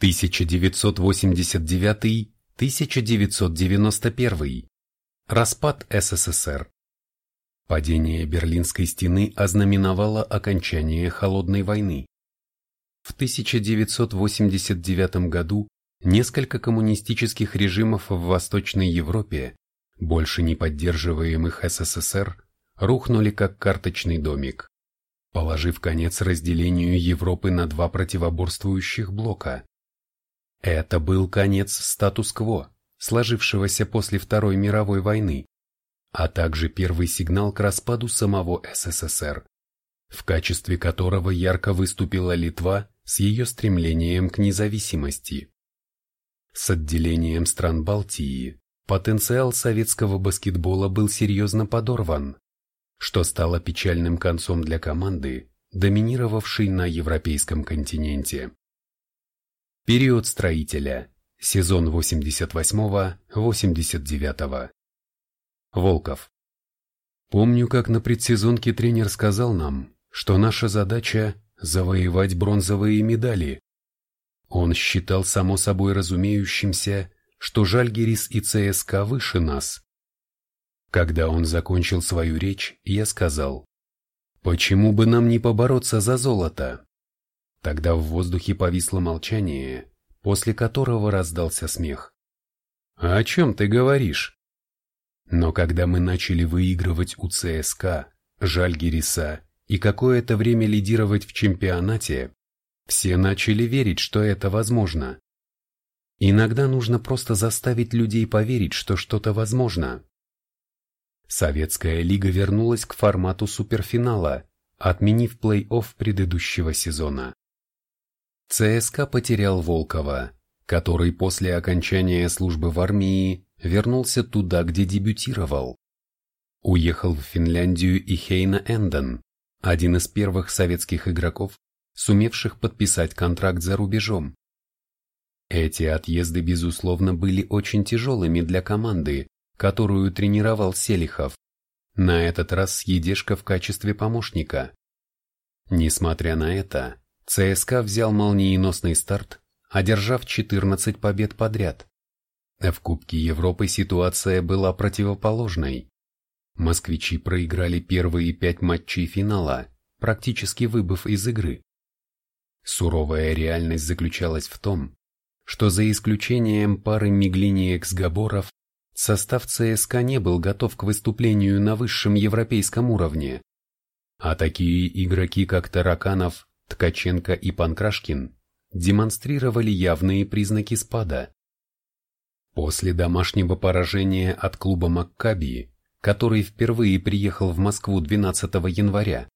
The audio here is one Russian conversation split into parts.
1989-1991. Распад СССР. Падение Берлинской стены ознаменовало окончание Холодной войны. В 1989 году несколько коммунистических режимов в Восточной Европе, больше не поддерживаемых СССР, рухнули как карточный домик, положив конец разделению Европы на два противоборствующих блока. Это был конец статус-кво, сложившегося после Второй мировой войны, а также первый сигнал к распаду самого СССР, в качестве которого ярко выступила Литва с ее стремлением к независимости. С отделением стран Балтии потенциал советского баскетбола был серьезно подорван, что стало печальным концом для команды, доминировавшей на европейском континенте. Период строителя. Сезон 88-89. Волков. Помню, как на предсезонке тренер сказал нам, что наша задача – завоевать бронзовые медали. Он считал само собой разумеющимся, что Жальгерис и ЦСКА выше нас. Когда он закончил свою речь, я сказал, «Почему бы нам не побороться за золото?» Тогда в воздухе повисло молчание, после которого раздался смех. «А «О чем ты говоришь?» Но когда мы начали выигрывать у ЦСКА, Жальгириса и какое-то время лидировать в чемпионате, все начали верить, что это возможно. Иногда нужно просто заставить людей поверить, что что-то возможно. Советская лига вернулась к формату суперфинала, отменив плей-офф предыдущего сезона. ЦСКА потерял Волкова, который после окончания службы в армии вернулся туда, где дебютировал. Уехал в Финляндию и Хейна Энден, один из первых советских игроков, сумевших подписать контракт за рубежом. Эти отъезды, безусловно, были очень тяжелыми для команды, которую тренировал Селихов, на этот раз с Едешко в качестве помощника. Несмотря на это, ЦСКА взял молниеносный старт, одержав 14 побед подряд. В Кубке Европы ситуация была противоположной. Москвичи проиграли первые пять матчей финала, практически выбыв из игры. Суровая реальность заключалась в том, что за исключением пары Миглини-Эксгаборов, состав ЦСКА не был готов к выступлению на высшем европейском уровне. А такие игроки, как Тараканов, Ткаченко и Панкрашкин демонстрировали явные признаки спада. После домашнего поражения от клуба Маккаби, который впервые приехал в Москву 12 января,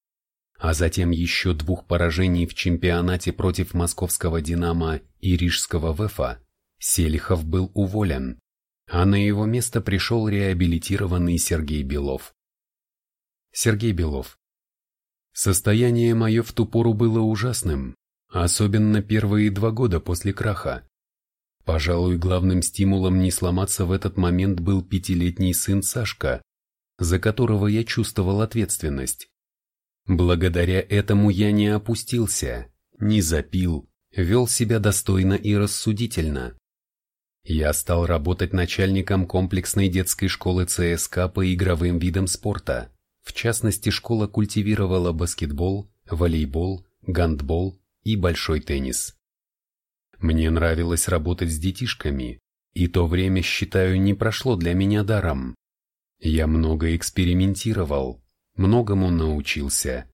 а затем еще двух поражений в чемпионате против московского «Динамо» и рижского «ВЭФа», Селихов был уволен, а на его место пришел реабилитированный Сергей Белов. Сергей Белов, Состояние мое в ту пору было ужасным, особенно первые два года после краха. Пожалуй, главным стимулом не сломаться в этот момент был пятилетний сын Сашка, за которого я чувствовал ответственность. Благодаря этому я не опустился, не запил, вел себя достойно и рассудительно. Я стал работать начальником комплексной детской школы ЦСК по игровым видам спорта. В частности, школа культивировала баскетбол, волейбол, гандбол и большой теннис. Мне нравилось работать с детишками, и то время, считаю, не прошло для меня даром. Я много экспериментировал, многому научился,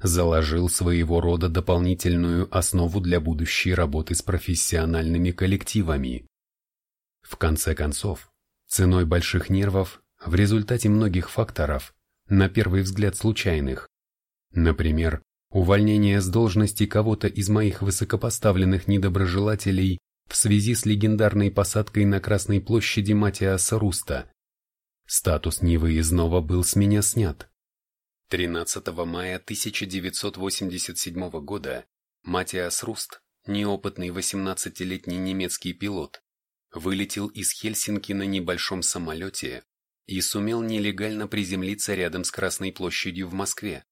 заложил своего рода дополнительную основу для будущей работы с профессиональными коллективами. В конце концов, ценой больших нервов, в результате многих факторов, на первый взгляд случайных. Например, увольнение с должности кого-то из моих высокопоставленных недоброжелателей в связи с легендарной посадкой на Красной площади Матиаса Руста. Статус невыездного был с меня снят. 13 мая 1987 года Матиас Руст, неопытный 18-летний немецкий пилот, вылетел из Хельсинки на небольшом самолете и сумел нелегально приземлиться рядом с Красной площадью в Москве.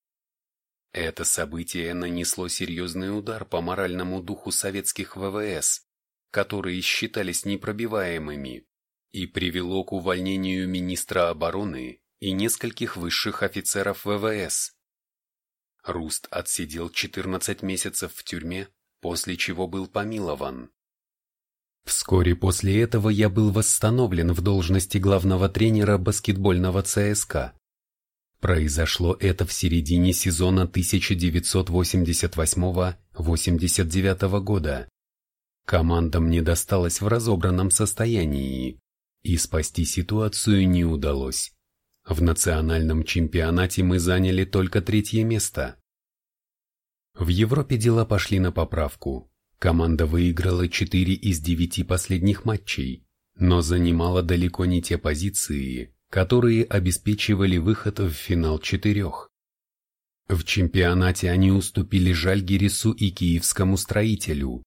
Это событие нанесло серьезный удар по моральному духу советских ВВС, которые считались непробиваемыми, и привело к увольнению министра обороны и нескольких высших офицеров ВВС. Руст отсидел 14 месяцев в тюрьме, после чего был помилован. Вскоре после этого я был восстановлен в должности главного тренера баскетбольного ЦСКА. Произошло это в середине сезона 1988-89 года. Команда мне досталась в разобранном состоянии, и спасти ситуацию не удалось. В национальном чемпионате мы заняли только третье место. В Европе дела пошли на поправку. Команда выиграла 4 из 9 последних матчей, но занимала далеко не те позиции, которые обеспечивали выход в финал четырех. В чемпионате они уступили Жальгирису и Киевскому строителю,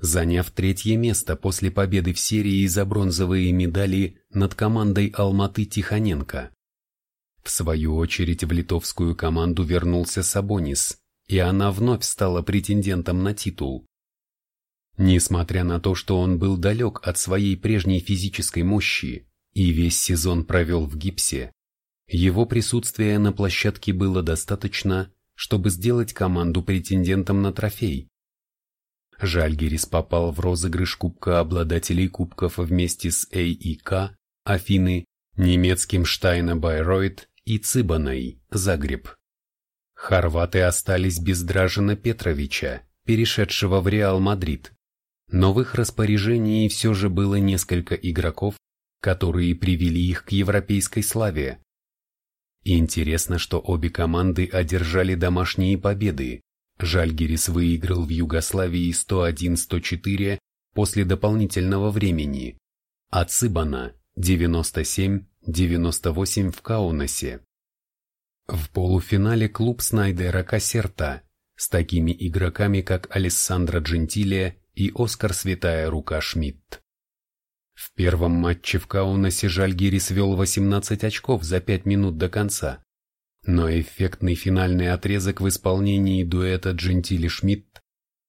заняв третье место после победы в серии за бронзовые медали над командой Алматы Тихоненко. В свою очередь в литовскую команду вернулся Сабонис, и она вновь стала претендентом на титул. Несмотря на то, что он был далек от своей прежней физической мощи и весь сезон провел в гипсе, его присутствия на площадке было достаточно, чтобы сделать команду претендентом на трофей. Жальгирис попал в розыгрыш Кубка обладателей кубков вместе с АЕК, Афины, немецким Штайнер Байройт и Цибоной, Загреб. Хорваты остались без Дражена Петровича, перешедшего в Реал Мадрид. Но в их распоряжении все же было несколько игроков, которые привели их к европейской славе. Интересно, что обе команды одержали домашние победы. Жальгерис выиграл в Югославии 101-104 после дополнительного времени, а Цыбана 97-98 в Каунасе. В полуфинале клуб Снайдера Кассерта с такими игроками, как Алессандро Джентиле и Оскар Святая Рука Шмидт. В первом матче в Каунасе Жальгирис вел 18 очков за 5 минут до конца, но эффектный финальный отрезок в исполнении дуэта Джентили-Шмидт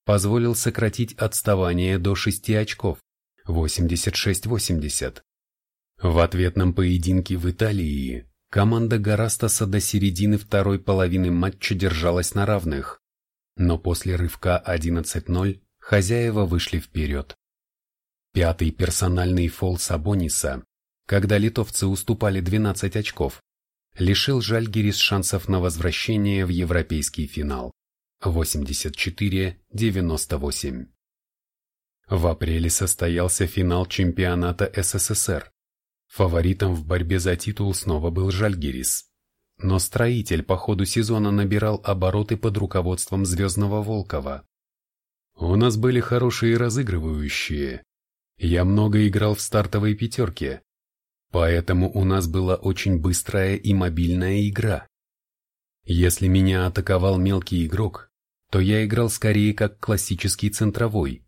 позволил сократить отставание до 6 очков, 86-80. В ответном поединке в Италии Команда Гарастаса до середины второй половины матча держалась на равных, но после рывка 11-0 хозяева вышли вперед. Пятый персональный фол Сабониса, когда литовцы уступали 12 очков, лишил Жальгирис шансов на возвращение в европейский финал 84-98. В апреле состоялся финал чемпионата СССР, Фаворитом в борьбе за титул снова был Жальгирис. Но строитель по ходу сезона набирал обороты под руководством Звездного Волкова. У нас были хорошие разыгрывающие. Я много играл в стартовой пятерке. Поэтому у нас была очень быстрая и мобильная игра. Если меня атаковал мелкий игрок, то я играл скорее как классический центровой.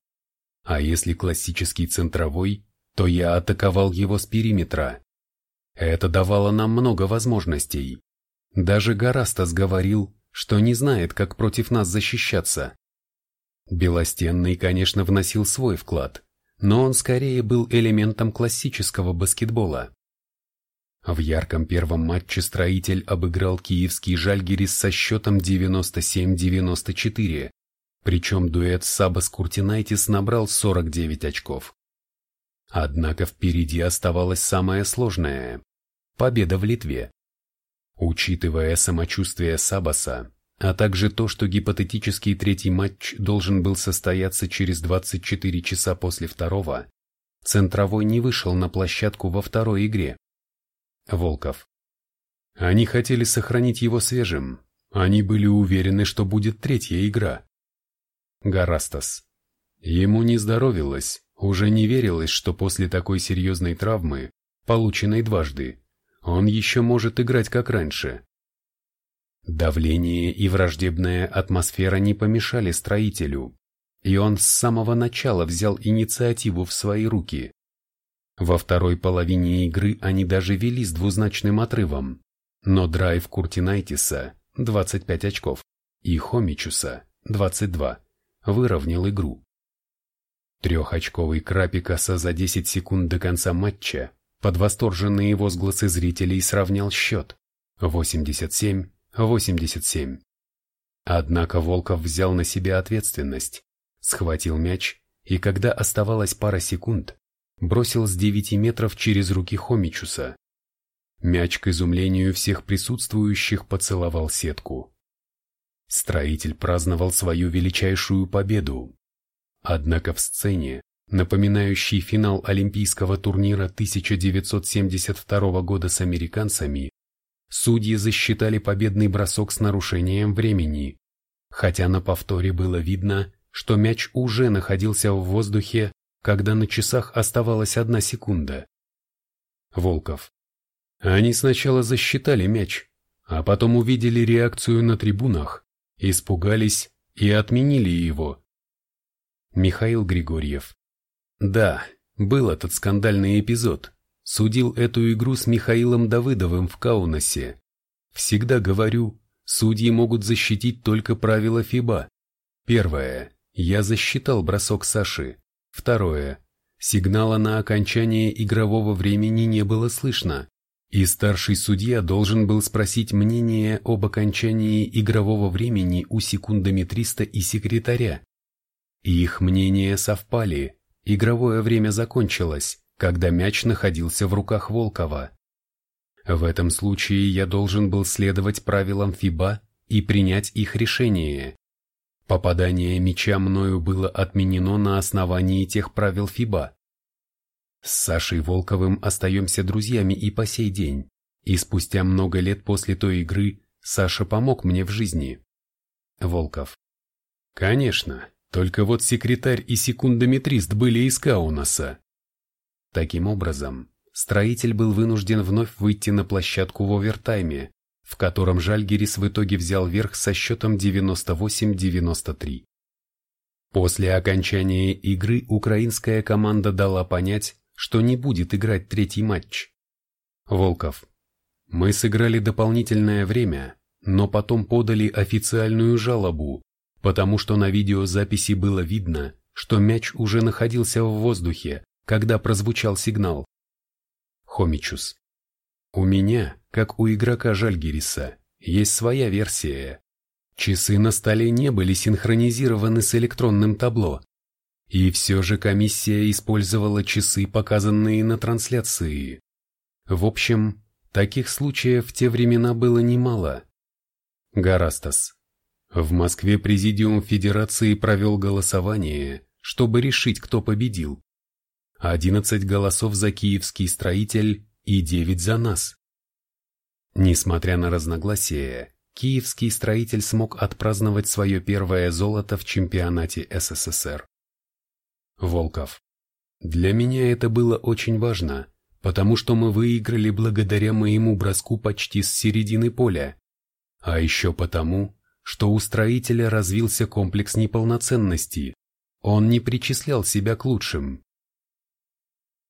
А если классический центровой, то я атаковал его с периметра. Это давало нам много возможностей. Даже Гарастас говорил, что не знает, как против нас защищаться. Белостенный, конечно, вносил свой вклад, но он скорее был элементом классического баскетбола. В ярком первом матче строитель обыграл киевский Жальгирис со счетом 97-94, причем дуэт Сабас Куртинайтис набрал 49 очков. Однако впереди оставалось самое сложное – победа в Литве. Учитывая самочувствие Сабаса, а также то, что гипотетический третий матч должен был состояться через 24 часа после второго, центровой не вышел на площадку во второй игре. Волков. Они хотели сохранить его свежим. Они были уверены, что будет третья игра. Гарастас. Ему не здоровилось, уже не верилось, что после такой серьезной травмы, полученной дважды, он еще может играть как раньше. Давление и враждебная атмосфера не помешали строителю, и он с самого начала взял инициативу в свои руки. Во второй половине игры они даже вели с двузначным отрывом, но драйв Куртинайтиса, 25 очков, и Хомичуса, 22, выровнял игру. Трехочковый Крапикаса за 10 секунд до конца матча под восторженные возгласы зрителей сравнял счет 87-87. Однако Волков взял на себя ответственность, схватил мяч и, когда оставалась пара секунд, бросил с 9 метров через руки Хомичуса. Мяч, к изумлению всех присутствующих, поцеловал сетку. Строитель праздновал свою величайшую победу. Однако в сцене, напоминающей финал Олимпийского турнира 1972 года с американцами, судьи засчитали победный бросок с нарушением времени, хотя на повторе было видно, что мяч уже находился в воздухе, когда на часах оставалась одна секунда. Волков. Они сначала засчитали мяч, а потом увидели реакцию на трибунах, испугались и отменили его. Михаил Григорьев. Да, был этот скандальный эпизод. Судил эту игру с Михаилом Давыдовым в Каунасе. Всегда говорю, судьи могут защитить только правила ФИБА. Первое. Я засчитал бросок Саши. Второе. Сигнала на окончание игрового времени не было слышно. И старший судья должен был спросить мнение об окончании игрового времени у секундометриста и секретаря. Их мнения совпали. Игровое время закончилось, когда мяч находился в руках Волкова. В этом случае я должен был следовать правилам ФИБА и принять их решение. Попадание мяча мною было отменено на основании тех правил ФИБА. С Сашей Волковым остаемся друзьями и по сей день, и спустя много лет после той игры Саша помог мне в жизни. Волков. Конечно, только вот секретарь и секундометрист были из Каунаса. Таким образом, строитель был вынужден вновь выйти на площадку в овертайме, в котором Жальгерис в итоге взял верх со счетом 98-93. После окончания игры украинская команда дала понять, что не будет играть третий матч. Волков. Мы сыграли дополнительное время, но потом подали официальную жалобу, потому что на видеозаписи было видно, что мяч уже находился в воздухе, когда прозвучал сигнал. Хомичус. У меня, как у игрока Жальгириса, есть своя версия. Часы на столе не были синхронизированы с электронным табло, и все же комиссия использовала часы, показанные на трансляции. В общем, таких случаев в те времена было немало. Гарастас. В Москве Президиум Федерации провел голосование, чтобы решить, кто победил. 11 голосов за киевский строитель и 9 за нас. Несмотря на разногласия, киевский строитель смог отпраздновать свое первое золото в чемпионате СССР. Волков. Для меня это было очень важно, потому что мы выиграли благодаря моему броску почти с середины поля. А еще потому, что у строителя развился комплекс неполноценности. Он не причислял себя к лучшим.